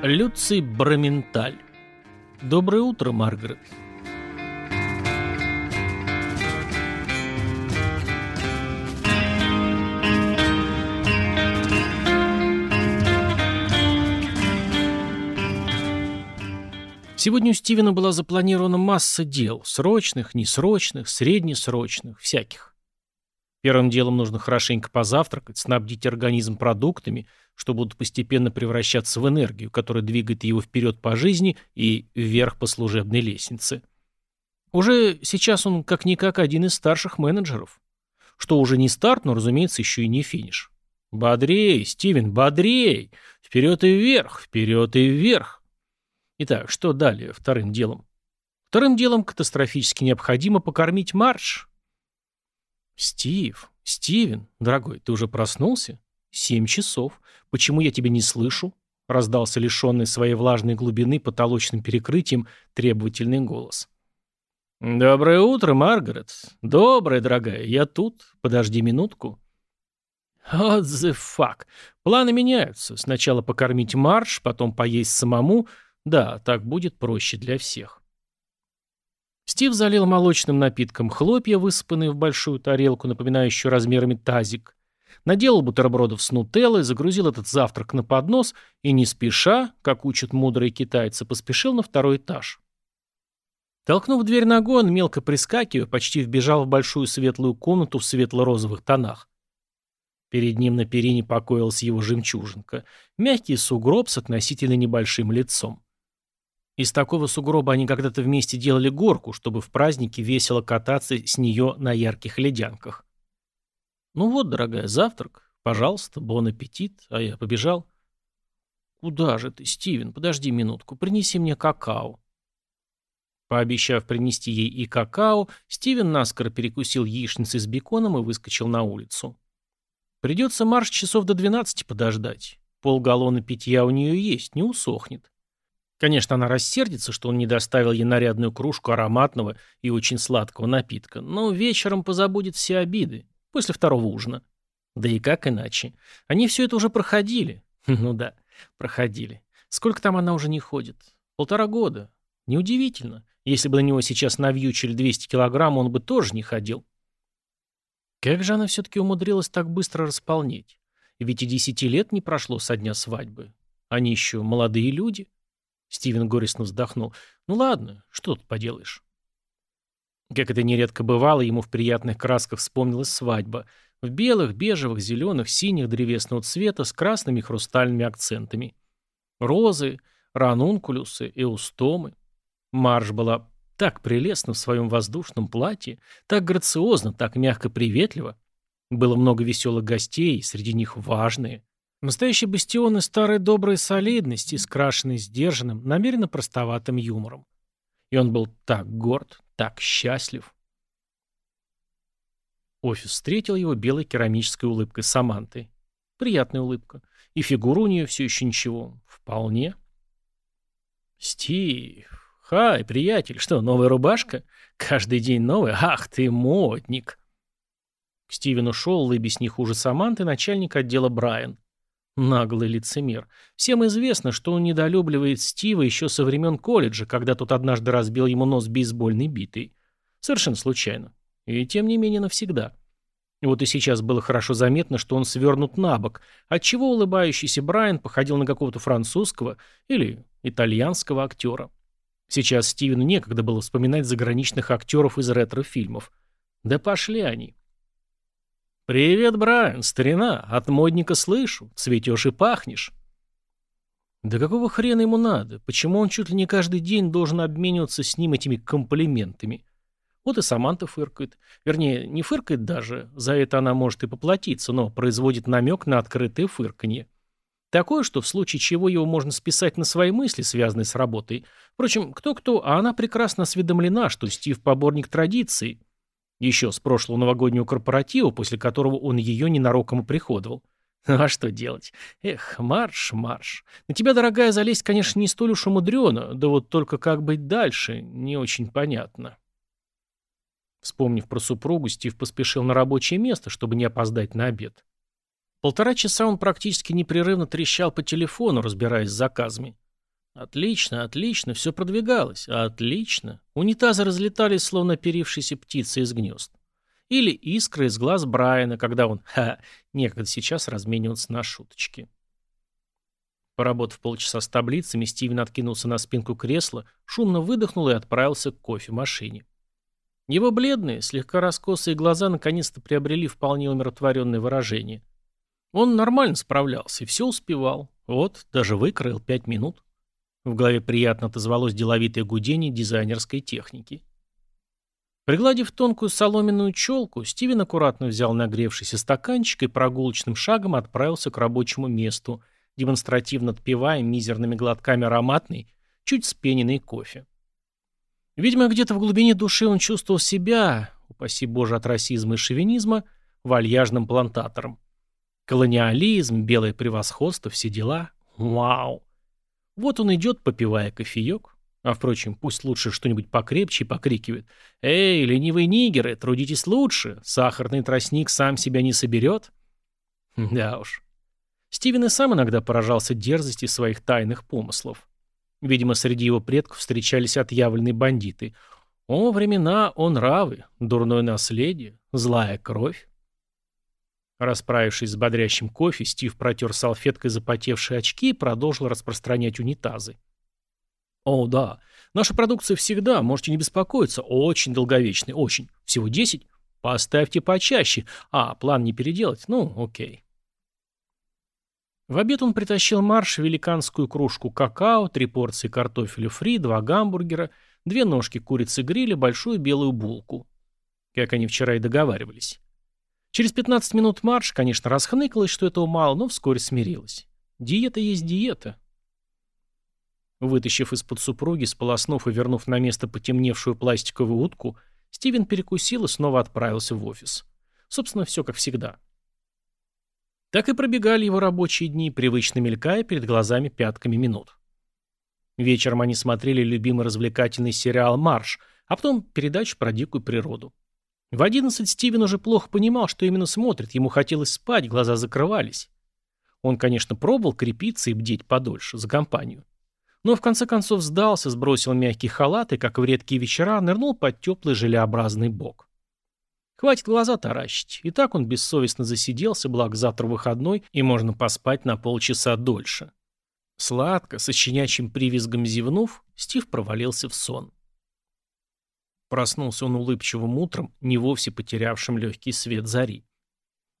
Люций Браменталь. Доброе утро, Маргарет. Сегодня у Стивена была запланирована масса дел. Срочных, несрочных, среднесрочных, всяких. Первым делом нужно хорошенько позавтракать, снабдить организм продуктами, что будут постепенно превращаться в энергию, которая двигает его вперед по жизни и вверх по служебной лестнице. Уже сейчас он как-никак один из старших менеджеров. Что уже не старт, но, разумеется, еще и не финиш. Бодрей, Стивен, бодрей! Вперед и вверх, вперед и вверх! Итак, что далее вторым делом? Вторым делом катастрофически необходимо покормить марш. Стив, Стивен, дорогой, ты уже проснулся? Семь часов. Почему я тебя не слышу? Раздался лишенный своей влажной глубины потолочным перекрытием требовательный голос. «Доброе утро, Маргарет. Доброе, дорогая. Я тут. Подожди минутку». «What the fuck? Планы меняются. Сначала покормить марш, потом поесть самому. Да, так будет проще для всех». Стив залил молочным напитком хлопья, высыпанные в большую тарелку, напоминающую размерами тазик, наделал бутербродов с нутеллой, загрузил этот завтрак на поднос и не спеша, как учат мудрые китайцы, поспешил на второй этаж. Толкнув дверь ногой, он, мелко прискакивая, почти вбежал в большую светлую комнату в светло-розовых тонах. Перед ним на перине покоилась его жемчужинка. Мягкий сугроб с относительно небольшим лицом. Из такого сугроба они когда-то вместе делали горку, чтобы в празднике весело кататься с нее на ярких ледянках. «Ну вот, дорогая, завтрак. Пожалуйста, бон аппетит». А я побежал. «Куда же ты, Стивен? Подожди минутку. Принеси мне какао». Пообещав принести ей и какао, Стивен наскоро перекусил яичницей с беконом и выскочил на улицу. Придется марш часов до двенадцати подождать. Полгаллона питья у нее есть, не усохнет. Конечно, она рассердится, что он не доставил ей нарядную кружку ароматного и очень сладкого напитка, но вечером позабудет все обиды, после второго ужина. Да и как иначе? Они все это уже проходили. Ну да, проходили. Сколько там она уже не ходит? Полтора года. Неудивительно. Если бы на него сейчас навьючили 200 килограмм, он бы тоже не ходил. Как же она все-таки умудрилась так быстро располнеть? Ведь и десяти лет не прошло со дня свадьбы. Они еще молодые люди. Стивен горестно вздохнул. Ну ладно, что тут поделаешь. Как это нередко бывало, ему в приятных красках вспомнилась свадьба. В белых, бежевых, зеленых, синих древесного цвета с красными хрустальными акцентами. Розы, ранункулюсы, эустомы. Марш была так прелестна в своем воздушном платье, так грациозно, так мягко приветливо. Было много веселых гостей, среди них важные. Настоящий бастион и старой доброй солидности, скрашенный сдержанным, намеренно простоватым юмором. И он был так горд, так счастлив. Офис встретил его белой керамической улыбкой Саманты. Приятная улыбка. И фигура у нее все еще ничего. Вполне. Стив, «Хай, приятель, что, новая рубашка? Каждый день новая? Ах ты, модник!» К Стивену шел, лыбясь не хуже Саманты, начальник отдела Брайан. Наглый лицемер. Всем известно, что он недолюбливает Стива еще со времен колледжа, когда тот однажды разбил ему нос бейсбольной битой. Совершенно случайно. И тем не менее навсегда. Вот и сейчас было хорошо заметно, что он свернут на бок, отчего улыбающийся Брайан походил на какого-то французского или итальянского актера. Сейчас Стивену некогда было вспоминать заграничных актеров из ретро-фильмов. Да пошли они. «Привет, Брайан, старина, от модника слышу, цветешь и пахнешь». Да какого хрена ему надо? Почему он чуть ли не каждый день должен обмениваться с ним этими комплиментами? Вот и Саманта фыркает. Вернее, не фыркает даже, за это она может и поплатиться, но производит намек на открытое фырканье. Такое, что в случае чего его можно списать на свои мысли, связанные с работой. Впрочем, кто-кто, а она прекрасно осведомлена, что Стив – поборник традиции. Еще с прошлого новогоднего корпоратива, после которого он ее ненароком приходовал. А что делать? Эх, марш, марш. На тебя, дорогая, залезть, конечно, не столь уж умудрено, да вот только как быть дальше, не очень понятно. Вспомнив про супругу, Стив поспешил на рабочее место, чтобы не опоздать на обед. Полтора часа он практически непрерывно трещал по телефону, разбираясь с заказами. Отлично, отлично, все продвигалось. Отлично. Унитазы разлетались, словно оперившиеся птицы из гнезд. Или искры из глаз Брайана, когда он, ха, некогда сейчас разменивался на шуточки. Поработав полчаса с таблицами, Стивен откинулся на спинку кресла, шумно выдохнул и отправился к кофемашине. Его бледные, слегка раскосые глаза наконец-то приобрели вполне умиротворенное выражение. Он нормально справлялся и все успевал. Вот, даже выкроил пять минут. В голове приятно отозвалось деловитое гудение дизайнерской техники. Пригладив тонкую соломенную челку, Стивен аккуратно взял нагревшийся стаканчик и прогулочным шагом отправился к рабочему месту, демонстративно отпивая мизерными глотками ароматный, чуть спененный кофе. Видимо, где-то в глубине души он чувствовал себя, упаси боже от расизма и шовинизма, вальяжным плантатором. Колониализм, белое превосходство, все дела. Вау! Вот он идет, попивая кофеек. А, впрочем, пусть лучше что-нибудь покрепче и покрикивает. «Эй, ленивые нигеры, трудитесь лучше! Сахарный тростник сам себя не соберет!» Да уж. Стивен и сам иногда поражался дерзости своих тайных помыслов. Видимо, среди его предков встречались отъявленные бандиты. О, времена, он нравы, дурное наследие, злая кровь. Расправившись с бодрящим кофе, Стив протер салфеткой запотевшие очки и продолжил распространять унитазы. «О, да. Наша продукция всегда, можете не беспокоиться, очень долговечный, очень. Всего 10? Поставьте почаще. А, план не переделать? Ну, окей». В обед он притащил марш великанскую кружку какао, три порции картофеля фри, два гамбургера, две ножки курицы гриля, большую белую булку. Как они вчера и договаривались. Через 15 минут марш, конечно, расхныкалась, что этого мало, но вскоре смирилась. Диета есть диета. Вытащив из-под супруги, сполоснув и вернув на место потемневшую пластиковую утку, Стивен перекусил и снова отправился в офис. Собственно, все как всегда. Так и пробегали его рабочие дни, привычно мелькая перед глазами пятками минут. Вечером они смотрели любимый развлекательный сериал «Марш», а потом передачу про дикую природу. В одиннадцать Стивен уже плохо понимал, что именно смотрит, ему хотелось спать, глаза закрывались. Он, конечно, пробовал крепиться и бдеть подольше, за компанию. Но в конце концов сдался, сбросил мягкий халат и, как в редкие вечера, нырнул под теплый желеобразный бок. Хватит глаза таращить. И так он бессовестно засиделся, благо завтра выходной, и можно поспать на полчаса дольше. Сладко, со щенячьим привизгом зевнув, Стив провалился в сон. Проснулся он улыбчивым утром, не вовсе потерявшим легкий свет зари.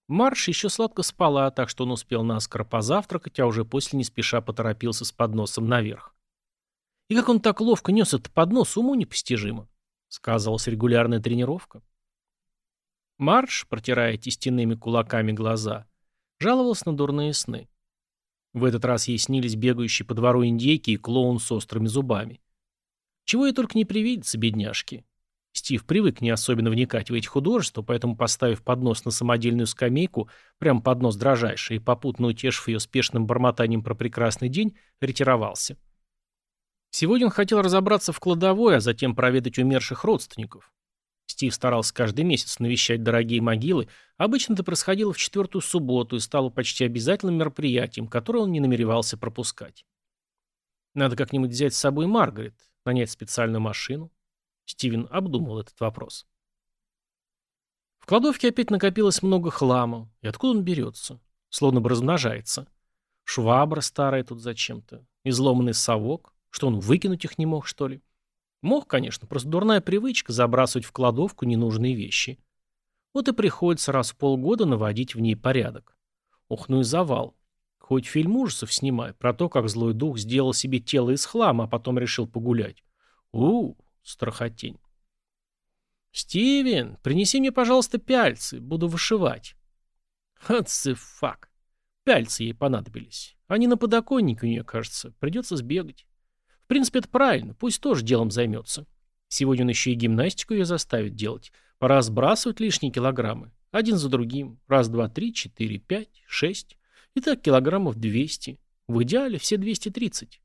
Марш еще сладко спала, так что он успел наскоро позавтракать, а уже после не спеша поторопился с подносом наверх. И как он так ловко нес этот поднос, уму непостижимо. Сказывалась регулярная тренировка. Марш, протирая тестяными кулаками глаза, жаловался на дурные сны. В этот раз ей снились бегающие по двору индейки и клоун с острыми зубами. Чего ей только не привидится, бедняжки. Стив привык не особенно вникать в эти художества, поэтому, поставив поднос на самодельную скамейку, прям поднос дрожайший, и попутно утешив ее спешным бормотанием про прекрасный день, ретировался. Сегодня он хотел разобраться в кладовой, а затем проведать умерших родственников. Стив старался каждый месяц навещать дорогие могилы, обычно это происходило в четвертую субботу и стало почти обязательным мероприятием, которое он не намеревался пропускать. Надо как-нибудь взять с собой Маргарет, нанять специальную машину. Стивен обдумал этот вопрос. В кладовке опять накопилось много хлама. И откуда он берется? Словно бы размножается. Швабра старая тут зачем-то. Изломанный совок. Что он, выкинуть их не мог, что ли? Мог, конечно, просто дурная привычка забрасывать в кладовку ненужные вещи. Вот и приходится раз в полгода наводить в ней порядок. Ох, ну и завал. Хоть фильм ужасов снимай, про то, как злой дух сделал себе тело из хлама, а потом решил погулять. у, -у Страхотень. «Стивен, принеси мне, пожалуйста, пяльцы. Буду вышивать». Хацефак. Пяльцы ей понадобились. Они на подоконнике у нее, кажется. Придется сбегать. В принципе, это правильно. Пусть тоже делом займется. Сегодня он еще и гимнастику ее заставит делать. Пора сбрасывать лишние килограммы. Один за другим. Раз, два, три, четыре, пять, шесть. И так килограммов двести. В идеале все двести тридцать.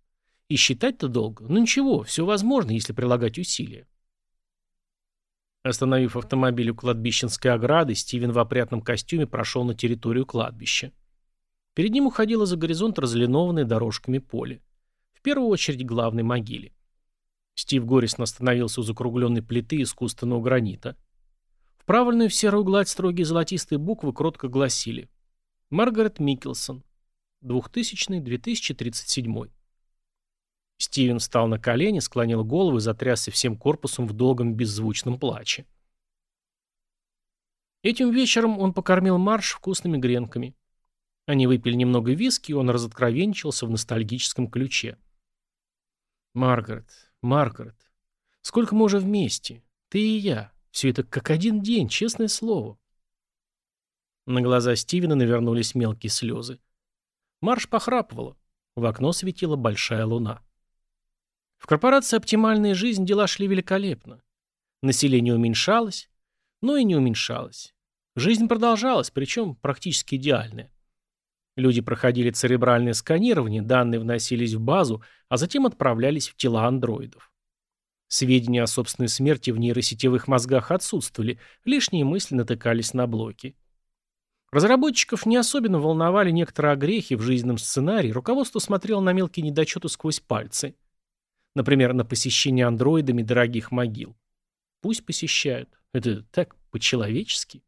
И считать-то долго. Ну ничего, все возможно, если прилагать усилия. Остановив автомобиль у кладбищенской ограды, Стивен в опрятном костюме прошел на территорию кладбища. Перед ним уходило за горизонт разлинованное дорожками поле. первую очередь главной могиле. Стив горестно остановился у закругленной плиты искусственного гранита. В правильную в серую гладь строгие золотистые буквы кротко гласили «Маргарет Микелсон, 2000-2037». Стивен встал на колени, склонил голову и затрясся всем корпусом в долгом беззвучном плаче. Этим вечером он покормил Марш вкусными гренками. Они выпили немного виски, и он разоткровенчился в ностальгическом ключе. «Маргарет, Маргарет, сколько мы уже вместе? Ты и я. Все это как один день, честное слово». На глаза Стивена навернулись мелкие слезы. Марш похрапывала. В окно светила большая луна. В корпорации «Оптимальная жизнь» дела шли великолепно. Население уменьшалось, но и не уменьшалось. Жизнь продолжалась, причем практически идеальная. Люди проходили церебральное сканирование, данные вносились в базу, а затем отправлялись в тела андроидов. Сведения о собственной смерти в нейросетевых мозгах отсутствовали, лишние мысли натыкались на блоки. Разработчиков не особенно волновали некоторые огрехи в жизненном сценарии, руководство смотрело на мелкие недочеты сквозь пальцы. Например, на посещение андроидами дорогих могил. Пусть посещают. Это так по-человечески.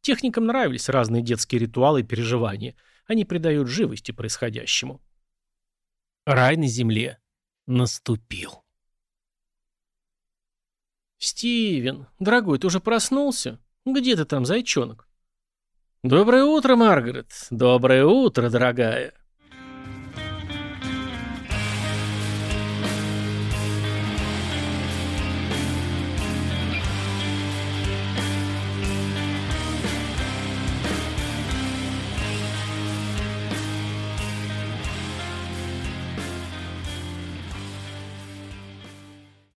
Техникам нравились разные детские ритуалы и переживания. Они придают живости происходящему. Рай на земле наступил. «Стивен, дорогой, ты уже проснулся? Где ты там, зайчонок?» «Доброе утро, Маргарет. Доброе утро, дорогая».